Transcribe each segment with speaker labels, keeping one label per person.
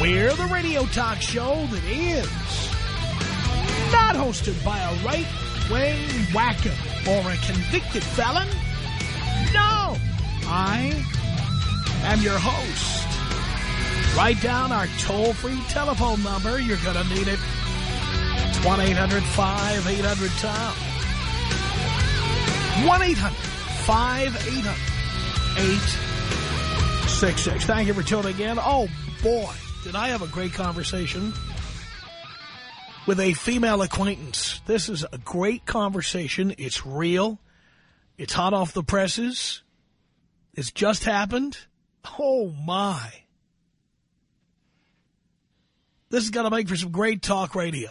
Speaker 1: We're the radio talk show that is not hosted by a right-wing wacko or a convicted felon. No, I am your host. Write down our toll-free telephone number. You're going to need it. It's 1-800-5800-TOM. 1-800-5800-866. Thank you for tuning in. Oh, boy, did I have a great conversation with a female acquaintance. This is a great conversation. It's real. It's hot off the presses. It's just happened. Oh, my. This is going to make for some great talk radio.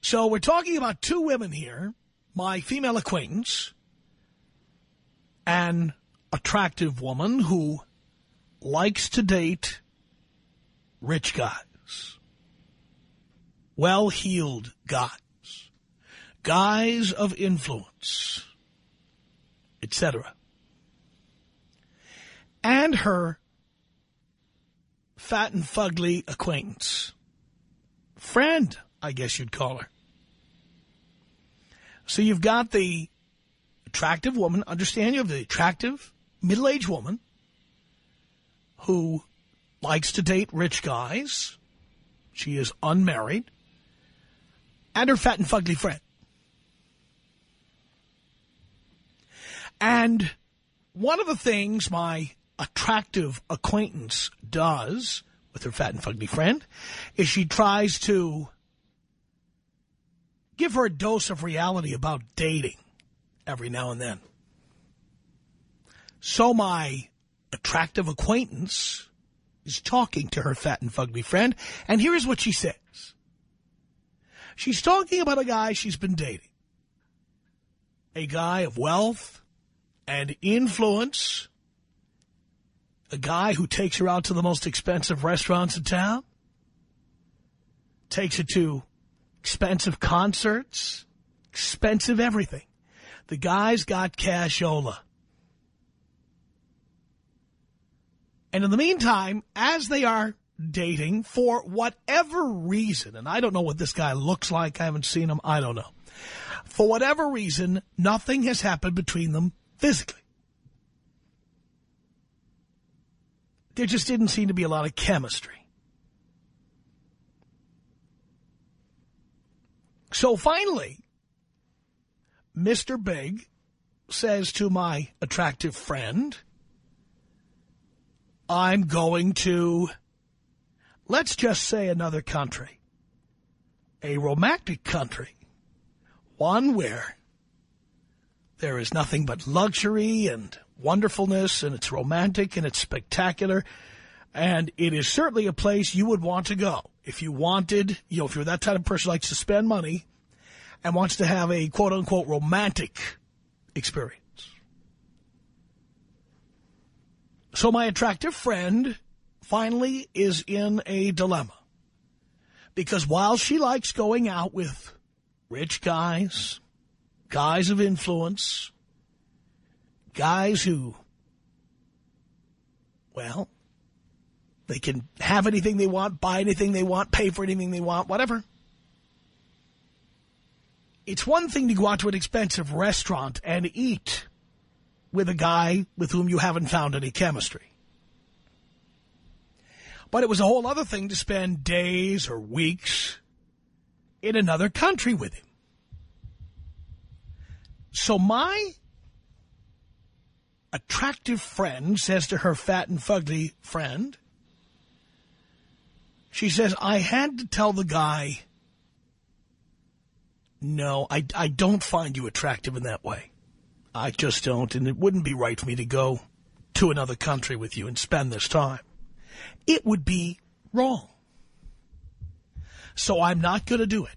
Speaker 1: So we're talking about two women here, my female acquaintance, an attractive woman who likes to date rich guys, well-heeled guys, guys of influence, etc. And her fat and fugly acquaintance, friend, I guess you'd call her. So you've got the attractive woman, understand you have the attractive middle-aged woman who likes to date rich guys. She is unmarried. And her fat and fugly friend. And one of the things my attractive acquaintance does with her fat and fugly friend is she tries to give her a dose of reality about dating every now and then. So my attractive acquaintance is talking to her fat and fugly friend, and here's what she says. She's talking about a guy she's been dating. A guy of wealth and influence. A guy who takes her out to the most expensive restaurants in town. Takes her to expensive concerts. Expensive everything. The guy's got cashola. And in the meantime, as they are dating for whatever reason, and I don't know what this guy looks like, I haven't seen him, I don't know. For whatever reason, nothing has happened between them physically. There just didn't seem to be a lot of chemistry. So finally, Mr. Big says to my attractive friend, I'm going to, let's just say another country, a romantic country, one where there is nothing but luxury and wonderfulness, and it's romantic and it's spectacular, and it is certainly a place you would want to go. If you wanted, you know, if you're that type of person who likes to spend money and wants to have a quote-unquote romantic experience. So my attractive friend finally is in a dilemma. Because while she likes going out with rich guys, guys of influence, guys who, well, they can have anything they want, buy anything they want, pay for anything they want, whatever. It's one thing to go out to an expensive restaurant and eat with a guy with whom you haven't found any chemistry. But it was a whole other thing to spend days or weeks in another country with him. So my attractive friend says to her fat and fugly friend, she says, I had to tell the guy, no, I, I don't find you attractive in that way. I just don't, and it wouldn't be right for me to go to another country with you and spend this time. It would be wrong. So I'm not going to do it.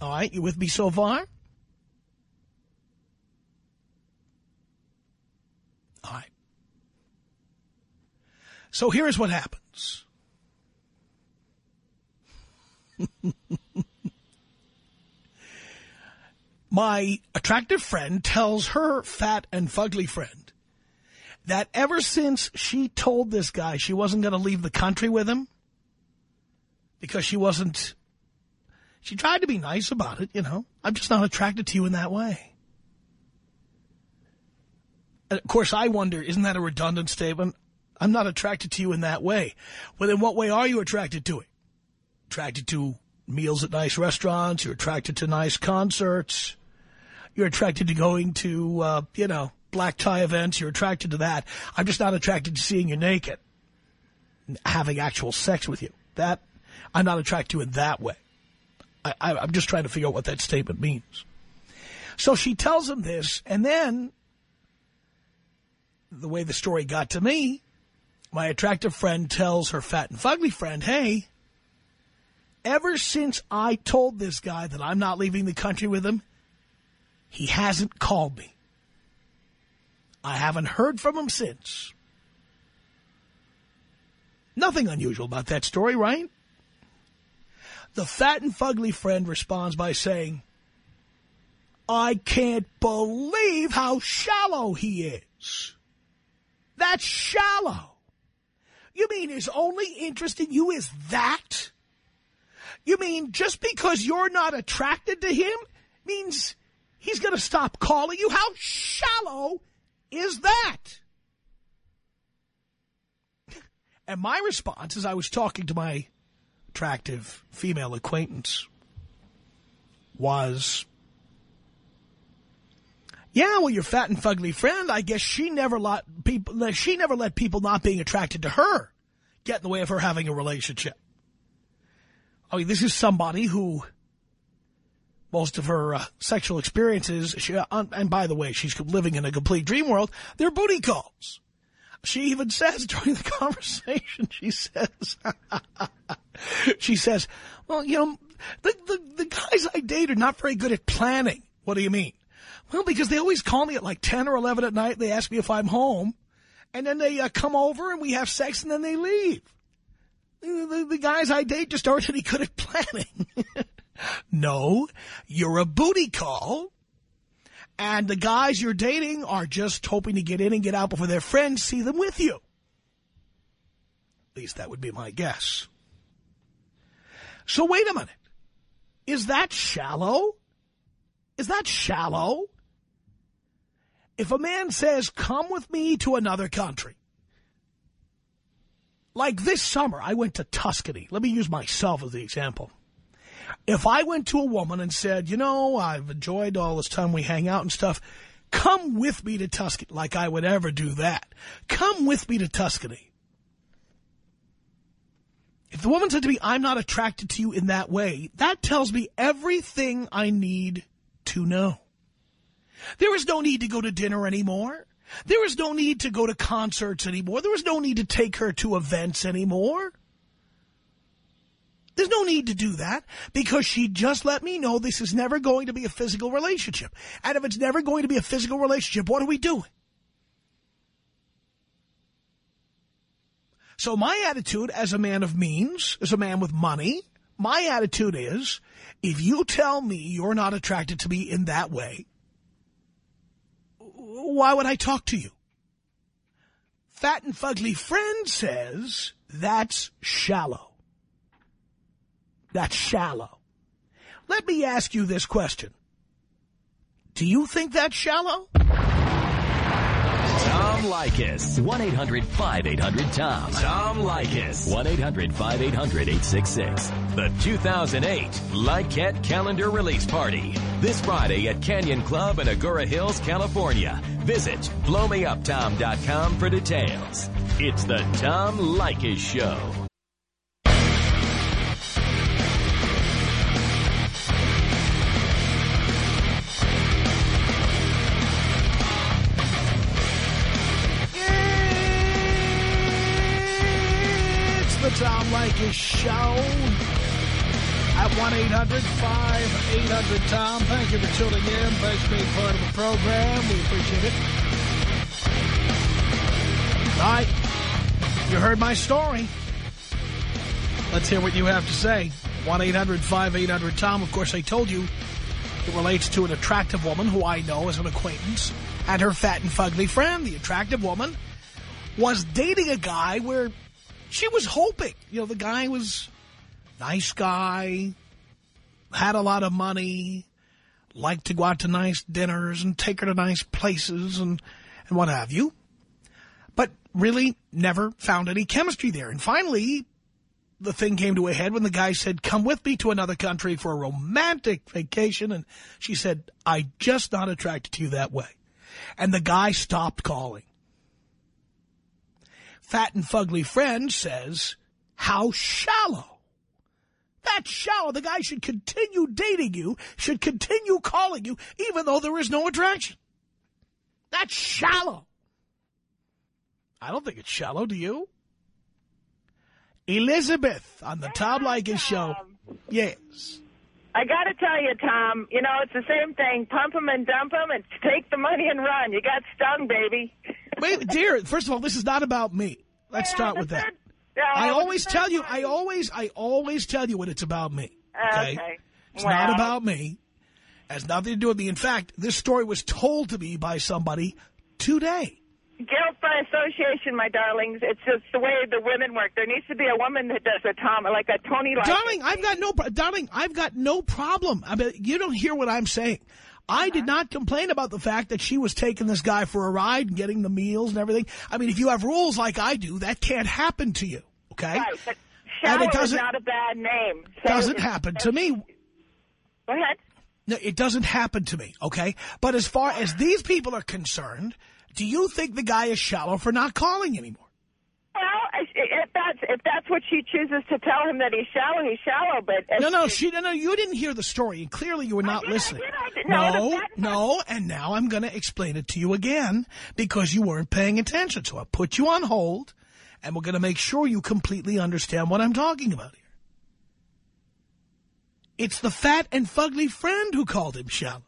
Speaker 1: All right, you with me so far? All right. So here's what happens. My attractive friend tells her fat and fugly friend that ever since she told this guy she wasn't going to leave the country with him because she wasn't, she tried to be nice about it, you know. I'm just not attracted to you in that way. And of course, I wonder, isn't that a redundant statement? I'm not attracted to you in that way. Well, in what way are you attracted to it? Attracted to meals at nice restaurants. You're attracted to nice concerts. You're attracted to going to, uh, you know, black tie events. You're attracted to that. I'm just not attracted to seeing you naked. Having actual sex with you. That, I'm not attracted to in that way. I, I, I'm just trying to figure out what that statement means. So she tells him this, and then the way the story got to me, my attractive friend tells her fat and fugly friend, hey, ever since I told this guy that I'm not leaving the country with him, he hasn't called me. I haven't heard from him since. Nothing unusual about that story, right? The fat and fugly friend responds by saying, I can't believe how shallow he is. That's shallow. You mean his only interest in you is that? You mean just because you're not attracted to him means he's going to stop calling you? How shallow is that? And my response as I was talking to my attractive female acquaintance was, yeah, well, your fat and fugly friend, I guess she never let people, she never let people not being attracted to her get in the way of her having a relationship. I mean, this is somebody who most of her uh, sexual experiences, she, uh, and by the way, she's living in a complete dream world, they're booty calls. She even says during the conversation, she says, she says, well, you know, the, the, the guys I date are not very good at planning. What do you mean? Well, because they always call me at like 10 or 11 at night. They ask me if I'm home. And then they uh, come over and we have sex and then they leave. The, the, the guys I date just aren't any good at planning. no, you're a booty call. And the guys you're dating are just hoping to get in and get out before their friends see them with you. At least that would be my guess. So wait a minute. Is that shallow? Is that shallow? If a man says, come with me to another country, like this summer, I went to Tuscany. Let me use myself as the example. If I went to a woman and said, you know, I've enjoyed all this time we hang out and stuff, come with me to Tuscany, like I would ever do that. Come with me to Tuscany. If the woman said to me, I'm not attracted to you in that way, that tells me everything I need to know. There is no need to go to dinner anymore. There is no need to go to concerts anymore. There is no need to take her to events anymore. There's no need to do that because she just let me know this is never going to be a physical relationship. And if it's never going to be a physical relationship, what are we doing? So my attitude as a man of means, as a man with money, my attitude is, if you tell me you're not attracted to me in that way, why would I talk to you? Fat and fugly friend says that's shallow. That's shallow. Let me ask you this question. Do you think that's shallow?
Speaker 2: Tom Leykis. 1-800-5800-TOM. Tom Leykis. 1-800-5800-866. The 2008 Leykis Calendar Release Party. This Friday at Canyon Club in Agoura Hills, California. Visit blowmeuptom.com for details. It's the Tom Leykis Show.
Speaker 1: Show at 1-800-5800-TOM. Thank you for tuning in. Thanks for being part of the program. We appreciate it. All right. You heard my story. Let's hear what you have to say. 1-800-5800-TOM. Of course, I told you it relates to an attractive woman who I know as an acquaintance and her fat and fugly friend. The attractive woman was dating a guy where she was hoping. You know, the guy was nice guy, had a lot of money, liked to go out to nice dinners and take her to nice places and, and what have you. But really never found any chemistry there. And finally, the thing came to a head when the guy said, come with me to another country for a romantic vacation. And she said, I just not attracted to you that way. And the guy stopped calling. Fat and fugly friend says, how shallow. That's shallow. The guy should continue dating you, should continue calling you, even though there is no attraction. That's shallow. I don't think it's shallow, do you? Elizabeth on the Tom Leykis show. Yes.
Speaker 3: I got to tell you, Tom, you know, it's the same thing. Pump Pump 'em and dump dump 'em and take the money and run. You got stung, baby.
Speaker 1: Wait, dear, first of all, this is not about me. Let's start with that. I always tell you, I always, I always tell you when it's about me. Okay?
Speaker 3: Okay.
Speaker 1: It's
Speaker 3: Well.
Speaker 1: not about me. has nothing to do with me. In fact, this story was told to me by somebody today.
Speaker 3: Guilt by association, my darlings. It's just the way the women work. There needs to be a woman that does a Tom, like a Tony like
Speaker 1: Darling, I've got no, darling, I've got no problem. I mean, you don't hear what I'm saying. I did uh-huh. not complain about the fact that she was taking this guy for a ride and getting the meals and everything. I mean, if you have rules like I do, that can't happen to you. Okay?
Speaker 3: Right, but
Speaker 1: And
Speaker 3: shallow
Speaker 1: it
Speaker 3: is
Speaker 1: doesn't-
Speaker 3: not a bad name. So
Speaker 1: Doesn't happen to me.
Speaker 3: Go ahead.
Speaker 1: No, it doesn't happen to me, okay? But as far as these people are concerned, do you think the guy is shallow for not calling anymore?
Speaker 3: Well, if that's what she chooses to tell him that he's shallow, he's shallow. But
Speaker 1: No, no, she, no, no, you didn't hear the story, and clearly you were not
Speaker 3: did, I
Speaker 1: listening.
Speaker 3: did, I did. No,
Speaker 1: no, no, and now I'm going to explain it to you again because you weren't paying attention. So I'll put you on hold, and we're going to make sure you completely understand what I'm talking about here. It's the fat and fugly friend who called him shallow.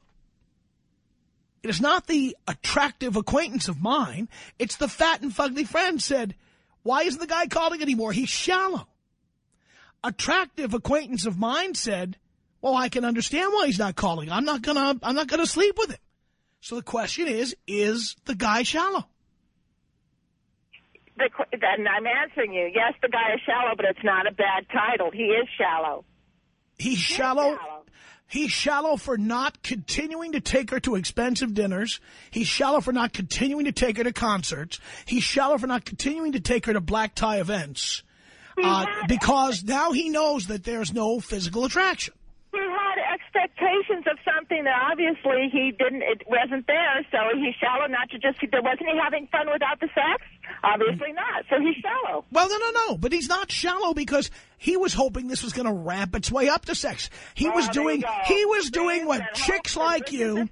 Speaker 1: It is not the attractive acquaintance of mine. It's the fat and fugly friend said, why isn't the guy calling anymore? He's shallow. Attractive acquaintance of mine said, well, I can understand why he's not calling. I'm not gonna, I'm not gonna sleep with him. So the question is, is the guy shallow?
Speaker 3: The, and I'm answering you. Yes, the guy is shallow, but it's not a bad title. He is shallow.
Speaker 1: He's shallow.
Speaker 3: shallow.
Speaker 1: He's shallow for not continuing to take her to expensive dinners. He's shallow for not continuing to take her to concerts. He's shallow for not continuing to take her to black tie events. Uh, because now he knows that there's no physical attraction.
Speaker 3: He had expectations of something that obviously he didn't. It wasn't there, so he's shallow. Not to just there wasn't he having fun without the sex? Obviously not. So he's shallow.
Speaker 1: Well, no, no, no. But he's not shallow because he was hoping this was going to ramp its way up to sex. He was
Speaker 3: Oh, there
Speaker 1: doing, he was doing what chicks like you,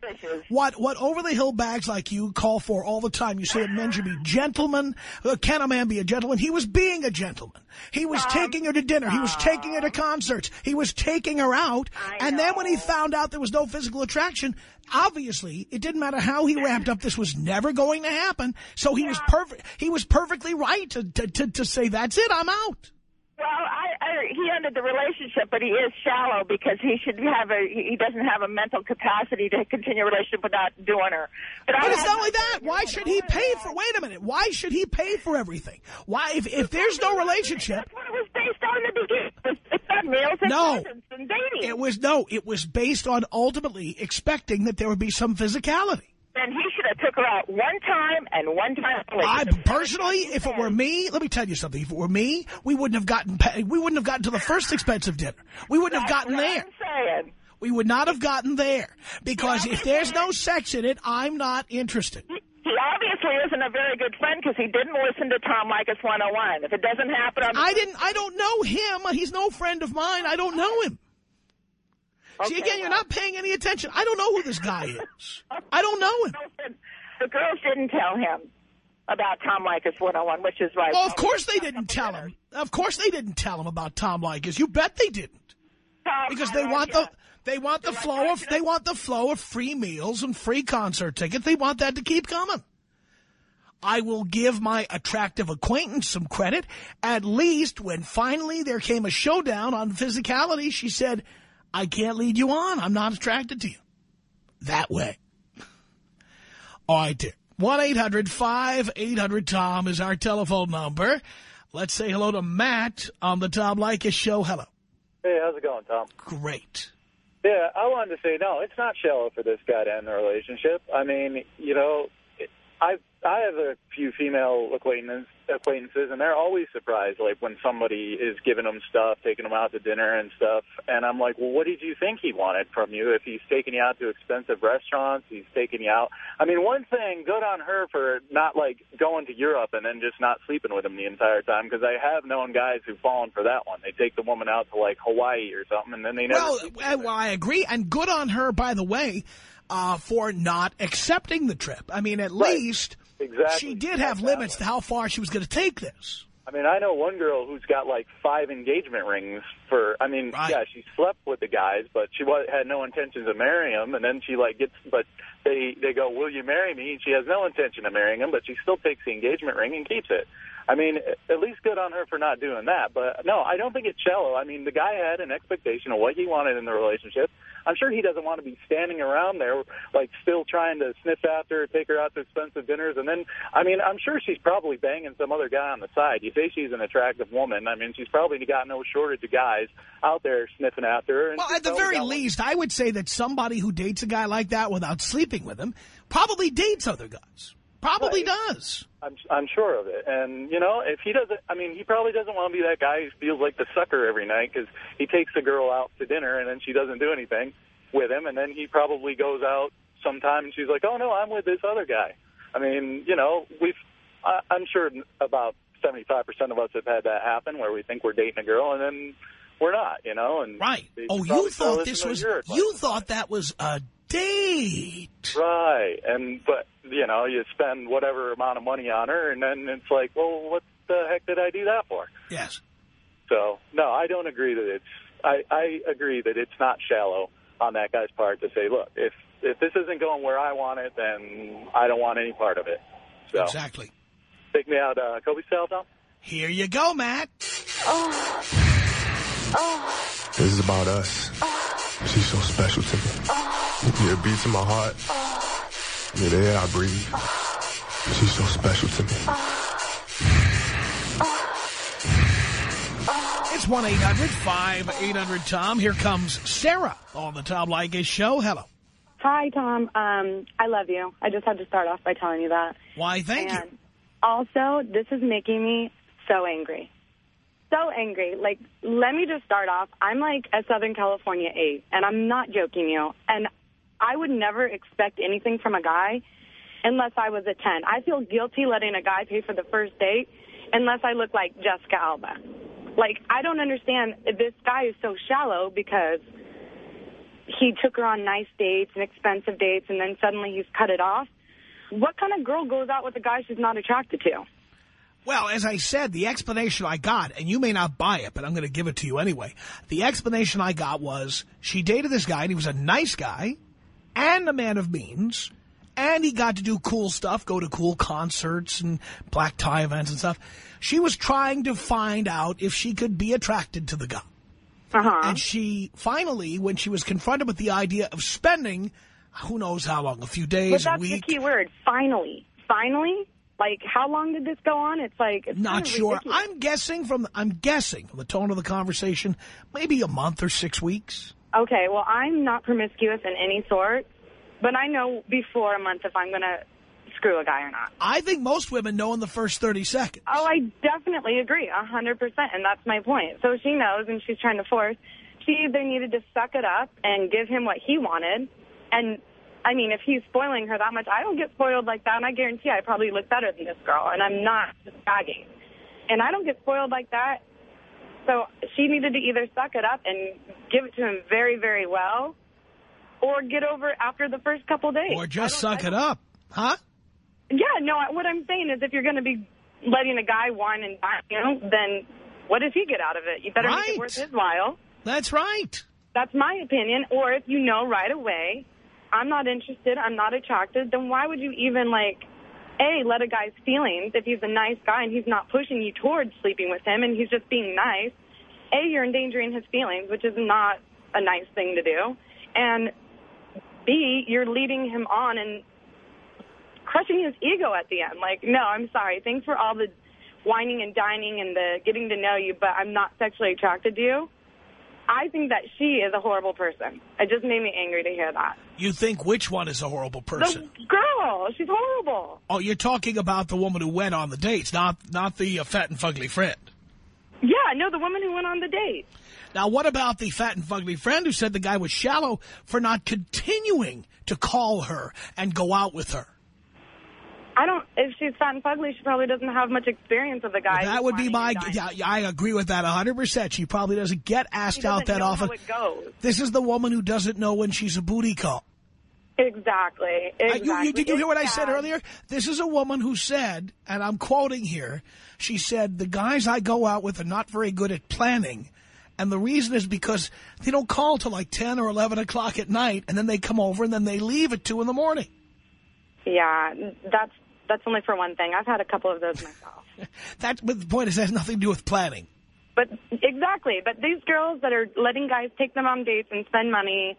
Speaker 1: what what over the hill bags like you call for all the time. You say that men should be gentlemen. Uh, Can a man be a gentleman? He was being a gentleman. He was taking her to dinner. He was taking her to concerts. He was taking her out.
Speaker 3: I
Speaker 1: and then when he found out there was no physical attraction, obviously it didn't matter how he ramped up. This was never going to happen. So he was perfect. He was perfectly right to, to to to say that's it. I'm out.
Speaker 3: Well, I, I he ended the relationship, but he is shallow because he should have a he doesn't have a mental capacity to continue a relationship without doing her. But,
Speaker 1: But it's not only that. Why should he pay for? Wait a minute. Why should he pay for everything? Why if if there's no relationship?
Speaker 3: That's what it was based on in the beginning. Meals and
Speaker 1: No.
Speaker 3: and dating.
Speaker 1: It was no. It was based on ultimately expecting that there would be some physicality.
Speaker 3: Then he should have took her out one time and one time only.
Speaker 1: I personally, if it were me, let me tell you something. If it were me, we wouldn't have gotten we wouldn't have gotten to the first expensive dinner. We wouldn't have gotten
Speaker 3: what
Speaker 1: there.
Speaker 3: I'm saying.
Speaker 1: We would not have gotten there because if there's no sex in it, I'm not interested.
Speaker 3: He obviously isn't a very good friend because he didn't listen to Tom Leykis 101. If it doesn't happen on the
Speaker 1: I didn't. I don't know him. He's no friend of mine. I don't know him. See,
Speaker 3: Okay,
Speaker 1: again, you're
Speaker 3: well.
Speaker 1: not paying any attention. I don't know who this guy is. I don't know him.
Speaker 3: the girls didn't tell him. about Tom Leykis 101, which is right.
Speaker 1: Well, oh, of course they didn't tell him. Of course they didn't tell him about Tom Leykis. You bet they didn't.
Speaker 3: Tom,
Speaker 1: Because they want the they want the flow of they want the flow of free meals and free concert tickets. They want that to keep coming. I will give my attractive acquaintance some credit. At least when finally there came a showdown on physicality, she said, I can't lead you on. I'm not attracted to you. That way. All right, dear. 1-800-5800-TOM is our telephone number. Let's say hello to Matt on the Tom Leykis show. Hello.
Speaker 4: Hey, how's it going, Tom?
Speaker 1: Great.
Speaker 4: Yeah, I wanted to say no. It's not shallow for this guy to end the relationship. I mean, you know, I I have a few female acquaintances, acquaintances, and they're always surprised, like when somebody is giving them stuff, taking them out to dinner and stuff. And I'm like, well, what did you think he wanted from you? If he's taking you out to expensive restaurants, he's taking you out. I mean, one thing, good on her for not like going to Europe and then just not sleeping with him the entire time. Because I have known guys who've fallen for that one. They take the woman out to like Hawaii or something, and then they never.
Speaker 1: Well,
Speaker 4: her.
Speaker 1: well, I agree, and good on her, by the way, uh, for not accepting the trip. I mean, at
Speaker 4: Right.
Speaker 1: least
Speaker 4: Exactly.
Speaker 1: she did have
Speaker 4: That
Speaker 1: limits to how far she was going to take this.
Speaker 4: I mean, I know one girl who's got like five engagement rings for. I mean,
Speaker 1: Right.
Speaker 4: yeah, she slept with the guys, but she was, had no intentions of marrying them. And then she like gets, but they they go, "Will you marry me?" And she has no intention of marrying him, but she still takes the engagement ring and keeps it. I mean, at least good on her for not doing that. But no, I don't think it's shallow. I mean, the guy had an expectation of what he wanted in the relationship. I'm sure he doesn't want to be standing around there, like still trying to sniff after her, take her out to expensive dinners, and then, I mean, I'm sure she's probably banging some other guy on the side. You say she's an attractive woman. I mean, she's probably got no shortage of guys out there sniffing after her. and
Speaker 1: Well, at the very
Speaker 4: got one-
Speaker 1: least, I would say that somebody who dates a guy like that without sleeping with him probably dates other guys. Probably
Speaker 4: Right.
Speaker 1: does.
Speaker 4: I'm I'm sure of it. And you know, if he doesn't, I mean, he probably doesn't want to be that guy who feels like the sucker every night because he takes the girl out to dinner and then she doesn't do anything with him, and then he probably goes out sometime and she's like, "Oh no, I'm with this other guy." I mean, you know, we've I, I'm sure about 75 percent of us have had that happen where we think we're dating a girl and then we're not, you know. And
Speaker 1: Right. Oh, you thought this was, you thought that was a date.
Speaker 4: Right, and but you know, you spend whatever amount of money on her, and then it's like, well, what the heck did I do that for?
Speaker 1: Yes.
Speaker 4: So no, I don't agree that it's. I I agree that it's not shallow on that guy's part to say, look, if if this isn't going where I want it, then I don't want any part of it. So
Speaker 1: Exactly.
Speaker 4: take me out, uh, Kobe style, Tom.
Speaker 1: Here you go, Matt. Oh. Oh.
Speaker 5: This is about us. She's so special to me. Yeah, it beats in my heart. Yeah, the air I breathe. She's so special to me.
Speaker 1: It's 1-800-5800-TOM. Here comes Sarah on the Tom Leykis show. Hello.
Speaker 6: Hi, Tom. Um, I love you. I just had to start off by telling you that.
Speaker 1: Why, thank you.
Speaker 6: also, this is making me so angry. So angry. Like, let me just start off. I'm like a Southern California 8, and I'm not joking you. And I would never expect anything from a guy unless I was a 10. I feel guilty letting a guy pay for the first date unless I look like Jessica Alba. Like, I don't understand. This guy is so shallow because he took her on nice dates and expensive dates, and then suddenly he's cut it off. What kind of girl goes out with a guy she's not attracted to?
Speaker 1: Well, as I said, the explanation I got, and you may not buy it, but I'm going to give it to you anyway. The explanation I got was she dated this guy, and he was a nice guy and a man of means, and he got to do cool stuff, go to cool concerts and black tie events and stuff. She was trying to find out if she could be attracted to the guy.
Speaker 6: Uh-huh.
Speaker 1: And she finally, when she was confronted with the idea of spending, who knows how long, a few
Speaker 6: But
Speaker 1: days, a
Speaker 6: that's the key word. Finally. Finally? Like, how long did this go on? It's like, it's
Speaker 1: Not sure.
Speaker 6: ridiculous.
Speaker 1: I'm guessing from I'm guessing from the tone of the conversation, maybe a month or six weeks.
Speaker 6: Okay, well, I'm not promiscuous in any sort, but I know before a month if I'm going to screw a guy or not.
Speaker 1: I think most women know in the first 30 seconds.
Speaker 6: Oh, I definitely agree, a 100%, and that's my point. So she knows, and she's trying to force. She either needed to suck it up and give him what he wanted, and, I mean, if he's spoiling her that much, I don't get spoiled like that, and I guarantee I probably look better than this girl, and I'm not just gagging. And I don't get spoiled like that, so she needed to either suck it up and give it to him very, very well, or get over it after the first couple days.
Speaker 1: Or just suck it up. Huh?
Speaker 6: Yeah, no, what I'm saying is if you're going to be letting a guy wine and dine you, then what does he get out of it? You better
Speaker 1: right.
Speaker 6: make it worth his while.
Speaker 1: That's right.
Speaker 6: That's my opinion. Or if you know right away, I'm not interested, I'm not attracted, then why would you even, like, A, let a guy's feelings if he's a nice guy and he's not pushing you towards sleeping with him and he's just being nice. A, you're endangering his feelings, which is not a nice thing to do. And B, you're leading him on and crushing his ego at the end. Like, no, I'm sorry. Thanks for all the wining and dining and the getting to know you, but I'm not sexually attracted to you. I think that she is a horrible person. It just made me angry to hear that.
Speaker 1: You think which one is a horrible person?
Speaker 6: The girl, she's horrible.
Speaker 1: Oh, you're talking about the woman who went on the dates, not not the uh, fat and fugly friend.
Speaker 6: Yeah, no, the woman who went on the date.
Speaker 1: Now, what about the fat and fugly friend who said the guy was shallow for not continuing to call her and go out with her?
Speaker 6: I don't, if she's fat and fugly, she probably doesn't have much experience with the guy.
Speaker 1: Well, that would be my, yeah, I agree with that 100%. She probably doesn't get asked out that often. This is the woman who doesn't know when she's a booty call.
Speaker 6: Exactly. exactly.
Speaker 1: Uh, you, you, did you hear what I said earlier? This is a woman who said, and I'm quoting here, she said, the guys I go out with are not very good at planning. And the reason is because they don't call till like 10 or 11 o'clock at night, and then they come over and then they leave at 2 in the morning.
Speaker 6: Yeah, that's that's only for one thing. I've had a couple of those myself.
Speaker 1: That, but the point is, it has nothing to do with planning.
Speaker 6: But exactly. But these girls that are letting guys take them on dates and spend money,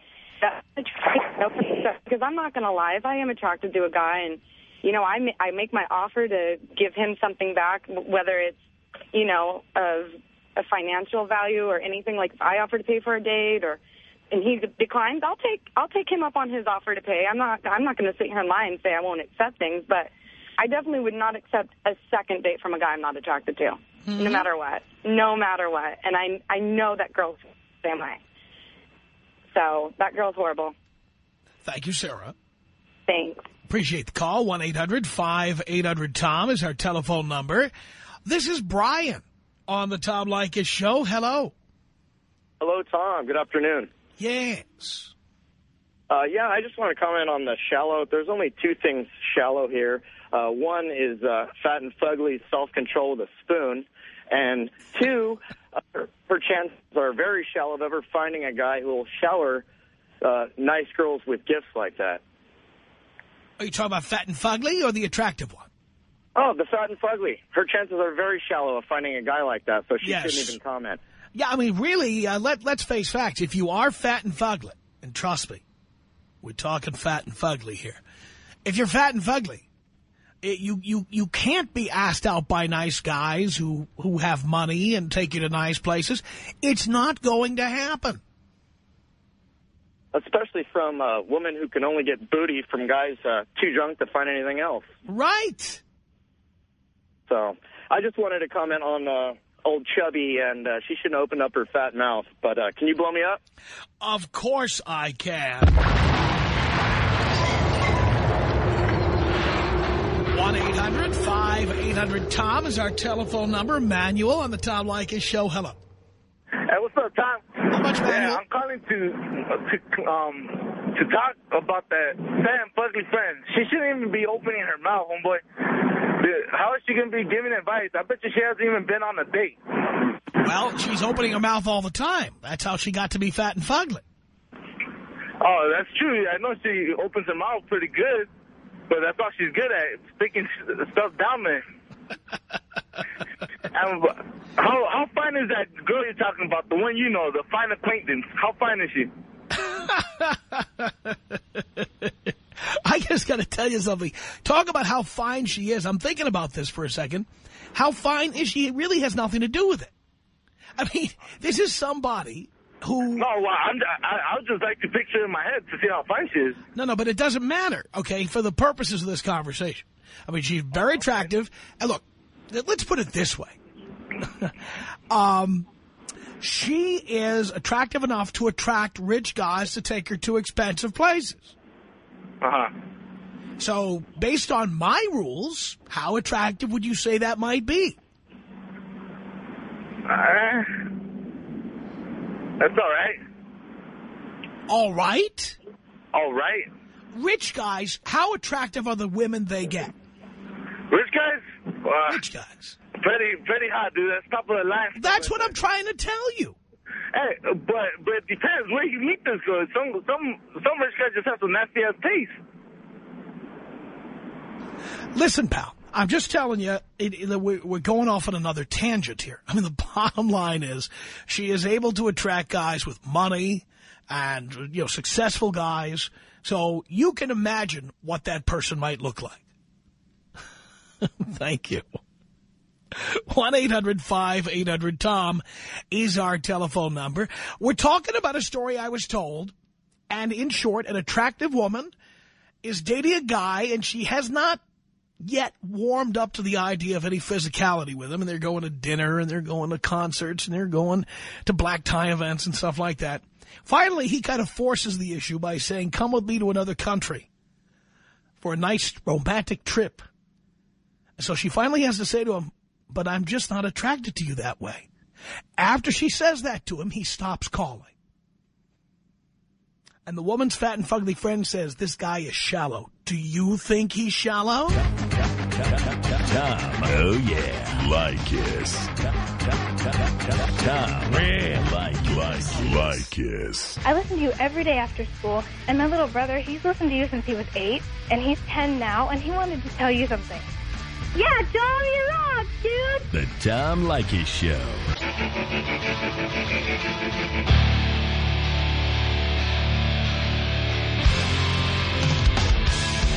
Speaker 6: because I'm not going to lie, if I am attracted to a guy and, you know, I, ma- I make my offer to give him something back, whether it's, you know, of a financial value or anything, like if I offer to pay for a date or and he declines, I'll take I'll take him up on his offer to pay. I'm not I'm not going to sit here and lie and say I won't accept things, but I definitely would not accept a second date from a guy I'm not attracted to, no mm-hmm. matter what, no matter what. And I I know that girl's the same way. So that girl's horrible.
Speaker 1: Thank you, Sarah.
Speaker 6: Thanks.
Speaker 1: Appreciate the call. 1-800-5800-TOM is our telephone number. This is Brian on the Tom Leykis show. Hello.
Speaker 7: Hello, Tom. Good afternoon.
Speaker 1: Yes.
Speaker 7: Uh, yeah, I just want to comment on the shallow. There's only two things shallow here. Uh, one is uh, fat and fugly self-control with a spoon. And two, uh, her, her chances are very shallow of ever finding a guy who will shower uh, nice girls with gifts like that.
Speaker 1: Are you talking about fat and fugly or the attractive one?
Speaker 7: Oh, the fat and fugly. Her chances are very shallow of finding a guy like that, so she
Speaker 1: Yes.
Speaker 7: shouldn't even comment.
Speaker 1: Yeah, I mean, really, uh, let, let's face facts. If you are fat and fugly, and trust me, we're talking fat and fugly here. If you're fat and fugly, it, you, you, you can't be asked out by nice guys who, who have money and take you to nice places. It's not going to happen.
Speaker 7: Especially from a woman who can only get booty from guys uh, too drunk to find anything else.
Speaker 1: Right.
Speaker 7: So I just wanted to comment on uh, old Chubby, and uh, she shouldn't open up her fat mouth. But uh, can you blow me up?
Speaker 1: Of course I can. 1-800-5800-TOM is our telephone number. Manuel on the Tom Leykis show. Hello.
Speaker 8: Hey, what's up, Tom?
Speaker 1: How much,
Speaker 8: Yeah, I'm calling to to um to talk about that Sam Fugly friend. She shouldn't even be opening her mouth, homeboy. How is she gonna be giving advice? I bet you she hasn't even been on a date.
Speaker 1: Well, she's opening her mouth all the time. That's how she got to be fat and fugly.
Speaker 8: Oh, that's true. I know she opens her mouth pretty good, but that's all she's good at, sticking stuff down there. and, how how fine is that girl you're talking about? The one you know, the fine acquaintance. How fine is she?
Speaker 1: I just got to tell you something. Talk about how fine she is. I'm thinking about this for a second. How fine is she? It really has nothing to do with it. I mean, this is somebody who...
Speaker 8: No, well, I'm, I, I would just like to picture in my head to see how fine she is.
Speaker 1: No, no, but it doesn't matter, okay, for the purposes of this conversation. I mean, she's very attractive. And look, let's put it this way. um, she is attractive enough to attract rich guys to take her to expensive places.
Speaker 8: Uh-huh.
Speaker 1: So, based on my rules, how attractive would you say that might be?
Speaker 8: Uh, that's all right.
Speaker 1: All right?
Speaker 8: All right.
Speaker 1: Rich guys, how attractive are the women they get?
Speaker 8: Rich guys? Uh,
Speaker 1: Rich guys.
Speaker 8: Very, very hot, dude. That's top of the line.
Speaker 1: That's what I'm trying to tell you.
Speaker 8: Hey, but but it depends where you meet this girl. Some some some rich guys just have some nasty ass taste.
Speaker 1: Listen, pal, I'm just telling you, it, it, we're going off on another tangent here. I mean, the bottom line is she is able to attract guys with money and, you know, successful guys. So you can imagine what that person might look like. Thank you. 1-800-5800-TOM is our telephone number. We're talking about a story I was told. And in short, an attractive woman is dating a guy and she has not yet warmed up to the idea of any physicality with him. And they're going to dinner and they're going to concerts and they're going to black tie events and stuff like that. Finally, he kind of forces the issue by saying, come with me to another country for a nice romantic trip. So she finally has to say to him, but I'm just not attracted to you that way. After she says that to him, he stops calling. And the woman's fat and fugly friend says, this guy is shallow. Do you think he's shallow?
Speaker 2: Tom, oh yeah, Leykis. Tom, yeah, like, like, Leykis.
Speaker 9: I listen to you every day after school, and my little brother, he's listened to you since he was eight, and he's 10 now, and he wanted to tell you something. Yeah, Tom, you rock, dude!
Speaker 2: The Tom Leykis Show.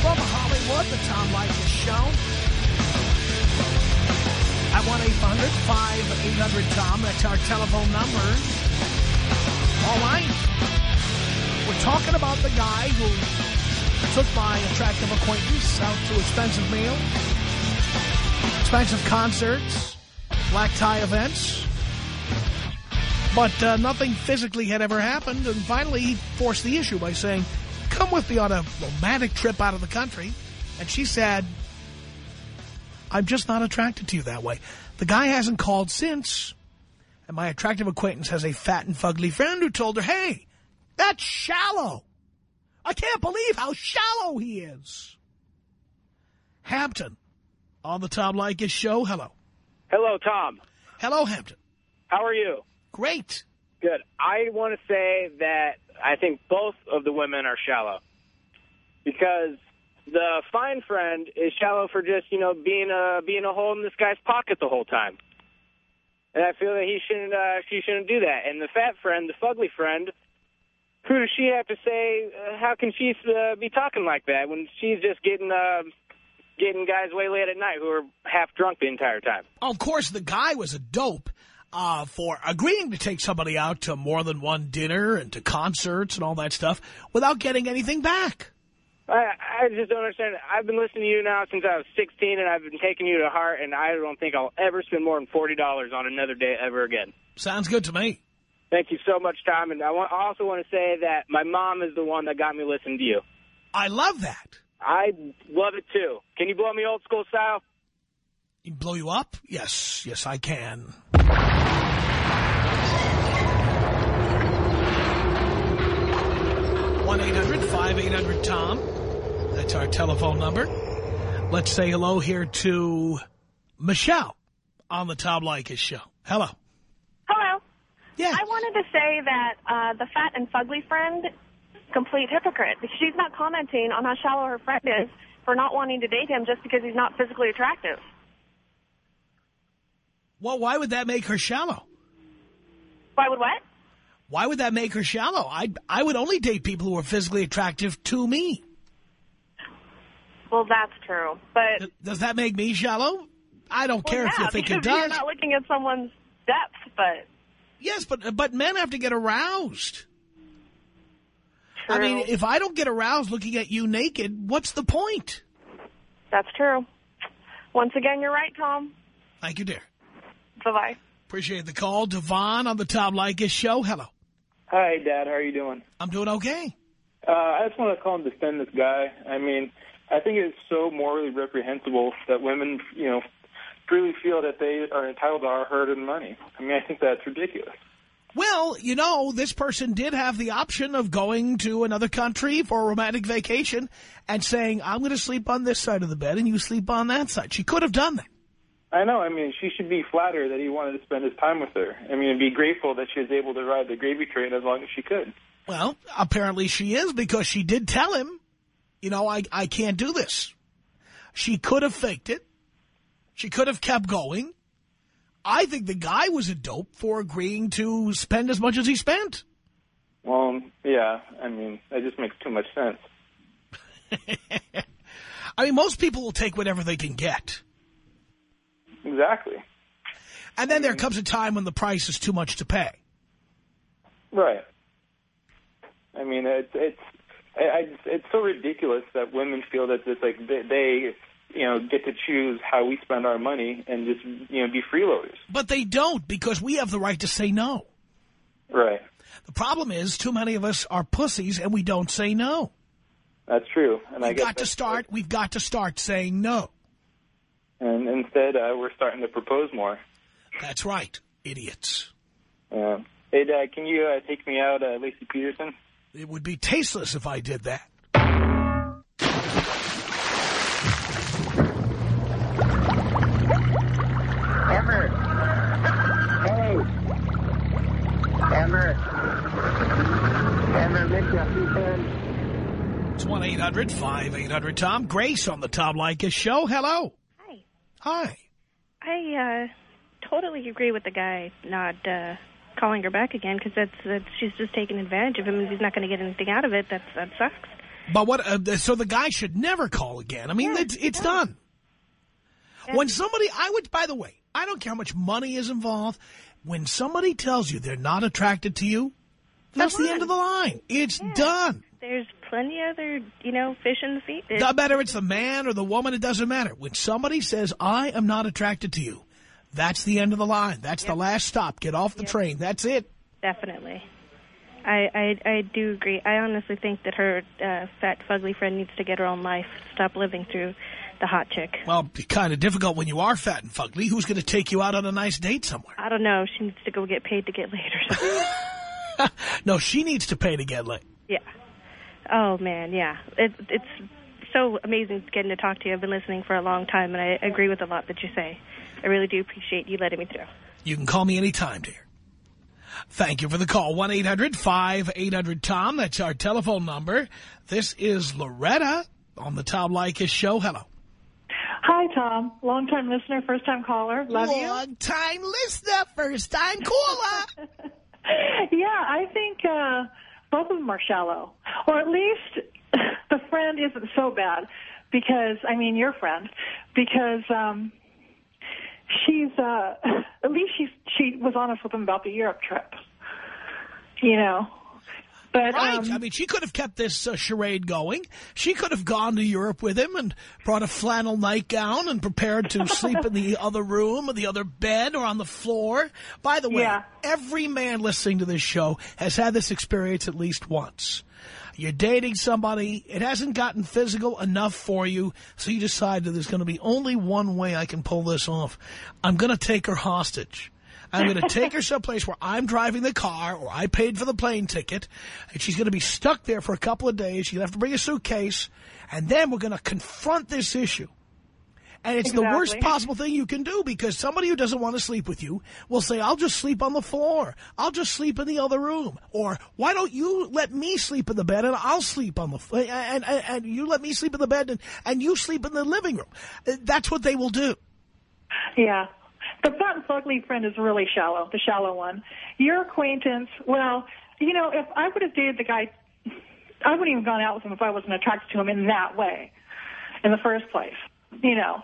Speaker 1: From Hollywood, the Tom Leykis Show. At 1-800-5800-TOM. That's our telephone number. All right. We're talking about the guy who took my attractive acquaintance out to expensive meals, expensive concerts, black tie events. But uh, nothing physically had ever happened, and finally he forced the issue by saying, come with me on a romantic trip out of the country. And she said, I'm just not attracted to you that way. The guy hasn't called since, and my attractive acquaintance has a fat and fugly friend who told her, hey, that's shallow. I can't believe how shallow he is. Hampton, on the Tom Leykis show. Hello.
Speaker 10: Hello, Tom.
Speaker 1: Hello, Hampton.
Speaker 10: How are you?
Speaker 1: Great.
Speaker 10: Good. I want to say that I think both of the women are shallow. Because the fine friend is shallow for just, you know, being a, being a hole in this guy's pocket the whole time. And I feel that he shouldn't, uh, she shouldn't do that. And the fat friend, the fugly friend, who does she have to say, uh, how can she uh, be talking like that when she's just getting, uh, getting guys way late at night who are half drunk the entire time?
Speaker 1: Of course, the guy was a dope uh, for agreeing to take somebody out to more than one dinner and to concerts and all that stuff without getting anything back.
Speaker 10: I, I just don't understand. I've been listening to you now since I was 16, and I've been taking you to heart, and I don't think I'll ever spend more than $40 on another day ever again.
Speaker 1: Sounds good to me.
Speaker 10: Thank you so much, Tom. And I, want, I also want to say that my mom is the one that got me listening to you.
Speaker 1: I love that.
Speaker 10: I love it, too. Can you blow me old school style?
Speaker 1: Blow you up? Yes. Yes, I can. one 800 tom That's our telephone number. Let's say hello here to Michelle on the Tom Leykis show. Hello.
Speaker 11: Hello.
Speaker 1: Yeah.
Speaker 11: I wanted to say that uh, the fat and fugly friend, complete hypocrite. She's not commenting on how shallow her friend is for not wanting to date him just because he's not physically attractive.
Speaker 1: Well, why would that make her shallow?
Speaker 11: Why would what?
Speaker 1: Why would that make her shallow? I I would only date people who are physically attractive to me.
Speaker 11: Well, that's true. But
Speaker 1: Does that make me shallow? I don't
Speaker 11: well,
Speaker 1: care
Speaker 11: yeah,
Speaker 1: if you think
Speaker 11: because
Speaker 1: it does.
Speaker 11: You're not looking at someone's depth, but
Speaker 1: Yes, but but men have to get aroused. I mean, if I don't get aroused looking at you naked, what's the point?
Speaker 11: that's true. Once again, you're right, Tom.
Speaker 1: Thank you, dear.
Speaker 11: Bye-bye.
Speaker 1: Appreciate the call. Devon on the Tom Leykis show. Hello.
Speaker 12: Hi, Dad. How are you doing?
Speaker 1: I'm doing okay.
Speaker 12: Uh, I just want to call and defend this guy. I mean, I think it's so morally reprehensible that women, you know, really feel that they are entitled to our herd and money. I mean, I think that's ridiculous.
Speaker 1: Well, you know, this person did have the option of going to another country for a romantic vacation and saying, I'm going to sleep on this side of the bed and you sleep on that side. She could have done that.
Speaker 12: I know. I mean, she should be flattered that he wanted to spend his time with her. I mean, be grateful that she was able to ride the gravy train as long as she could.
Speaker 1: Well, apparently she is because she did tell him, you know, I, I can't do this. She could have faked it. She could have kept going. I think the guy was a dope for agreeing to spend as much as he spent.
Speaker 12: Well, yeah. I mean, that just makes too much sense.
Speaker 1: I mean, most people will take whatever they can get.
Speaker 12: Exactly.
Speaker 1: And then there comes a time when the price is too much to pay.
Speaker 12: Right. I mean, it's it's I, I, it's so ridiculous that women feel that it's like they, they you know get to choose how we spend our money and just you know be freeloaders.
Speaker 1: But they don't because we have the right to say no.
Speaker 12: Right.
Speaker 1: The problem is too many of us are pussies and we don't say no.
Speaker 12: That's true. And I
Speaker 1: We've
Speaker 12: guess
Speaker 1: got to start. We've got to start saying no.
Speaker 12: And instead, uh, we're starting to propose more.
Speaker 1: That's right, idiots.
Speaker 12: Uh, hey, Dad, can you uh, take me out, uh, Laci Peterson?
Speaker 1: It would be tasteless if I did that.
Speaker 13: Amber. Hey. Amber. Amber, miss you. You can.
Speaker 1: It's 1-800-5800-TOM. Grace on the Tom Leykis Show. Hello.
Speaker 14: Hi.
Speaker 1: Hi.
Speaker 14: I uh, totally agree with the guy not uh, calling her back again because that's, that's she's just taking advantage of him and he's not going to get anything out of it. That's that sucks.
Speaker 1: But what? Uh, so the guy should never call again. I mean, it's, it's done. When somebody, I would, by the way, I don't care how much money is involved. When somebody tells you they're not attracted to you, that's the end of the line. It's done.
Speaker 14: There's plenty other you know fish in the sea.
Speaker 1: No matter it's the man or the woman, it doesn't matter. When somebody says, I am not attracted to you, that's the end of the line. That's the last stop. Get off the train. That's it.
Speaker 14: Definitely. I, I I do agree. I honestly think that her uh, fat, fugly friend needs to get her own life. Stop living through the hot chick.
Speaker 1: Well, it's kind of difficult when you are fat and fugly. Who's going to take you out on a nice date somewhere?
Speaker 14: I don't know. She needs to go get paid to get laid or something.
Speaker 1: No, she needs to pay to get laid.
Speaker 14: yeah. Oh man, yeah. It, it's so amazing getting to talk to you. I've been listening for a long time, and I agree with a lot that you say. I really do appreciate you letting me through.
Speaker 1: You can call me anytime, dear. Thank you for the call. 1-800-5800-TOM. That's our telephone number. This is Loretta on the Tom Leykis Show. Hello.
Speaker 15: Hi, Tom. Long-time listener, first-time caller. Love you.
Speaker 1: Long-time listener, first-time caller.
Speaker 15: yeah, I think uh, both of them are shallow. Or at least the friend isn't so bad because, I mean, your friend, because um, she's, uh, at least she's, she was honest with him about the Europe trip. You know? But,
Speaker 1: right.
Speaker 15: um,
Speaker 1: I mean, she could have kept this uh, charade going. She could have gone to Europe with him and brought a flannel nightgown and prepared to sleep in the other room or the other bed or on the floor. By the way,
Speaker 15: Yeah.
Speaker 1: every man listening to this show has had this experience at least once. You're dating somebody, it hasn't gotten physical enough for you, so you decide that there's going to be only one way I can pull this off. I'm going to take her hostage. I'm going to take her someplace where I'm driving the car or I paid for the plane ticket and she's going to be stuck there for a couple of days. She's going to have to bring a suitcase and then we're going to confront this issue. And it's the worst possible thing you can do because somebody who doesn't want to sleep with you will say, I'll just sleep on the floor. I'll just sleep in the other room. Or why don't you let me sleep in the bed and I'll sleep on the, f- and, and, and you let me sleep in the bed and, and you sleep in the living room. Uh, That's what they will do.
Speaker 15: Yeah. The fat and fugly friend is really shallow, the shallow one. Your acquaintance, well, you know, if I would have dated the guy, I wouldn't even gone out with him if I wasn't attracted to him in that way, in the first place, you know.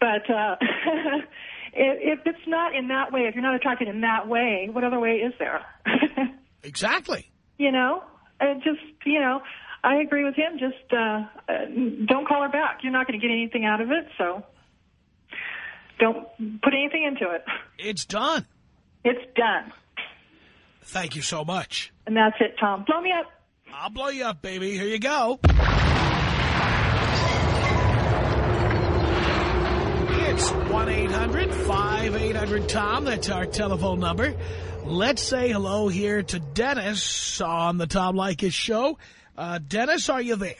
Speaker 15: But uh, if, if it's not in that way, if you're not attracted in that way, what other way is there?
Speaker 1: Exactly.
Speaker 15: you know, and just, you know, I agree with him. Just uh, uh, don't call her back. You're not going to get anything out of it, so don't put anything into it.
Speaker 1: It's done.
Speaker 15: It's done.
Speaker 1: Thank you so much.
Speaker 15: And that's it, Tom. Blow me up.
Speaker 1: I'll blow you up, baby. Here you go. It's 1-800-5800-TOM. That's our telephone number. Let's say hello here to Dennis on the Tom Leykis show. Uh, Dennis, are you there?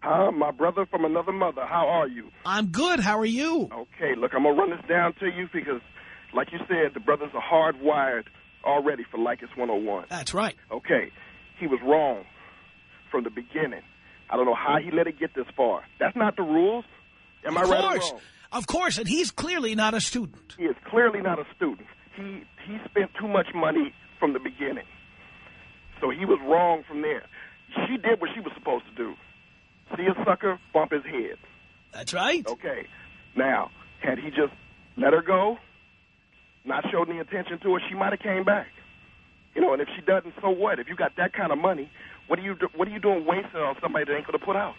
Speaker 16: Huh? My brother from another mother. How are you?
Speaker 1: I'm good. How are you?
Speaker 16: Okay, look, I'm going to run this down to you because, like you said, the brothers are hardwired already for Leykis 101.
Speaker 1: That's right.
Speaker 16: Okay, he was wrong from the beginning. I don't know how he let it get this far. That's not the rules. Am
Speaker 1: of
Speaker 16: I right or
Speaker 1: course.
Speaker 16: wrong?
Speaker 1: Of course, and he's clearly not a student.
Speaker 16: He is clearly not a student. He he spent too much money from the beginning. So he was wrong from there. She did what she was supposed to do. See a sucker, bump his head.
Speaker 1: That's right.
Speaker 16: Okay. Now, had he just let her go, not showed any attention to her, she might have came back. You know, and if she doesn't, so what? If you got that kind of money, what are you do, what are you doing wasting on somebody that ain't going to put out?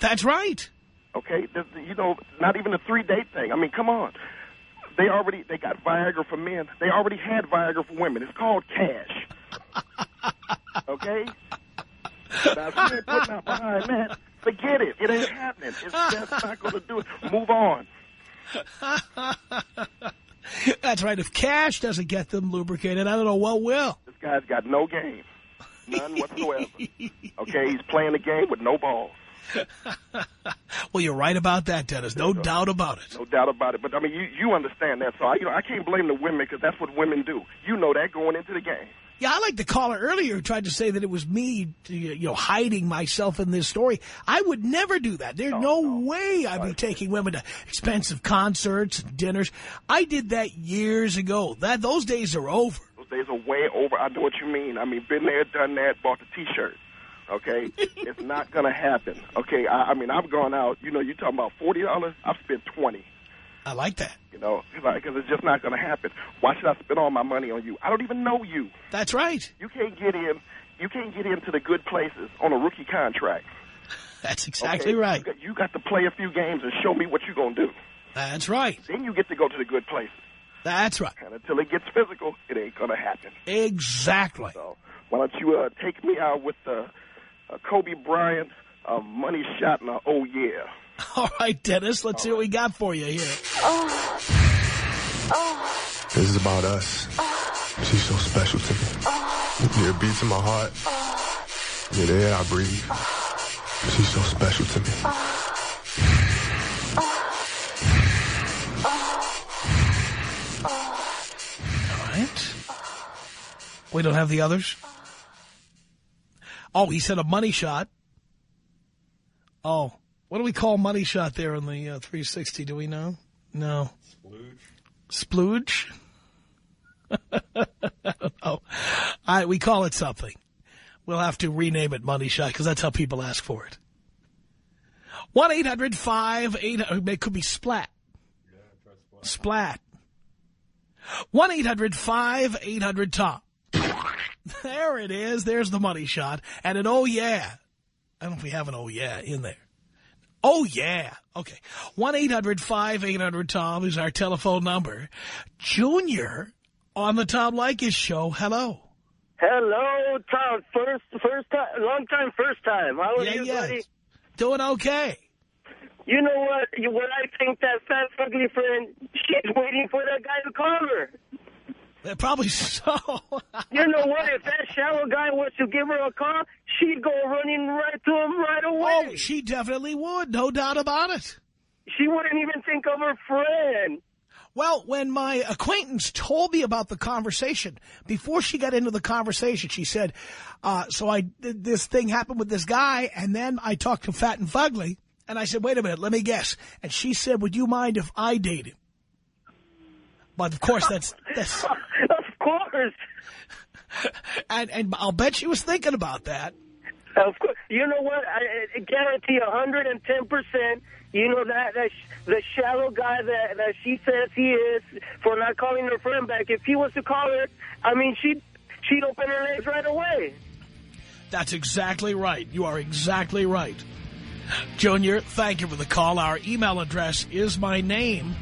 Speaker 1: That's right.
Speaker 16: Okay, There's- you know, not even a three day thing. I mean, come on. They already they got Viagra for men. They already had Viagra for women. It's called cash. Okay. Now, if you ain't putting out behind that, forget it. It ain't happening. It's just not going to do it. Move on.
Speaker 1: That's right. If cash doesn't get them lubricated, I don't know what will.
Speaker 16: This guy's got no game, none whatsoever. Okay, he's playing the game with no balls.
Speaker 1: Well, you're right about that, Dennis. No doubt about it.
Speaker 16: No doubt about it. But I mean, you you understand that, so I you know I can't blame the women because that's what women do. You know that going into the game.
Speaker 1: Yeah, I like the caller earlier who tried to say that it was me, you know, hiding myself in this story. I would never do that. There's no, way I'd be taking women to expensive concerts and dinners. I did that years ago. That Those days are over.
Speaker 16: Those days are way over. I know what you mean. I mean, been there, done that, bought the T-shirt. Okay, it's not gonna happen. Okay, I, I mean, I've gone out. You know, you're talking about forty dollars? I've spent twenty.
Speaker 1: I like that.
Speaker 16: You know, because it's just not gonna happen. Why should I spend all my money on you? I don't even know you.
Speaker 1: That's right.
Speaker 16: You can't get in. You can't get into the good places on a rookie contract.
Speaker 1: That's exactly
Speaker 16: okay?
Speaker 1: right.
Speaker 16: You got, you got to play a few games and show me what you're gonna do.
Speaker 1: That's right.
Speaker 16: Then you get to go to the good places.
Speaker 1: That's right.
Speaker 16: And until it gets physical, it ain't gonna happen.
Speaker 1: Exactly.
Speaker 16: So why don't you uh, take me out with uh, uh, Kobe Bryant, uh, money shot, and oh yeah.
Speaker 1: All right, Dennis, let's see what we got for you here.
Speaker 5: oh This is about us. She's so special to me. Yeah, it beats in my heart. Yeah, the air I breathe. She's so special to me.
Speaker 1: All right. We don't have the others? Oh, he said a money shot. Oh, what do we call money shot there on the uh, 360? Do we know? No. Splooge? I don't know. I, we call it something. We'll have to rename it money shot because that's how people ask for it. 1-800-5800, it could be splat. Splat. 1-800-5800-TOM. There it is. There's the money shot. And an oh yeah. I don't know if we have an oh yeah in there. Oh yeah. Okay. 1-800-5800-TOM is our telephone number. Junior on the Tom Leykis show. Hello.
Speaker 17: Hello, Tom. First, first time, long time, first time. How are
Speaker 1: Yeah,
Speaker 17: you,
Speaker 1: yeah.
Speaker 17: buddy?
Speaker 1: Doing okay.
Speaker 17: You know what? What I think that fat ugly friend, she's waiting for that guy to call her.
Speaker 1: Probably so.
Speaker 17: You know what? If that shallow guy was to give her a call, she'd go running right to him right away.
Speaker 1: Oh, she definitely would. No doubt about it.
Speaker 17: She wouldn't even think of her friend.
Speaker 1: Well, when my acquaintance told me about the conversation, before she got into the conversation, she said, uh, so I did this thing happened with this guy, and then I talked to Fat and Fugly, and I said, wait a minute, let me guess. And she said, would you mind if I date him? But of course, that's, that's,
Speaker 17: of course.
Speaker 1: and, and I'll bet she was thinking about that.
Speaker 17: Of course. You know what? I, I guarantee 110%. You know that that sh- the shallow guy that that she says he is for not calling her friend back. If he was to call her, I mean, she'd she'd open her legs right away.
Speaker 1: That's exactly right. You are exactly right. Junior, thank you for the call. Our email address is my name,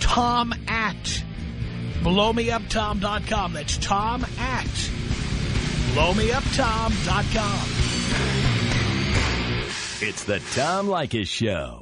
Speaker 1: Tom at blowmeuptom.com. That's Tom at blowmeuptom.com.
Speaker 2: It's the Tom Leykis Show.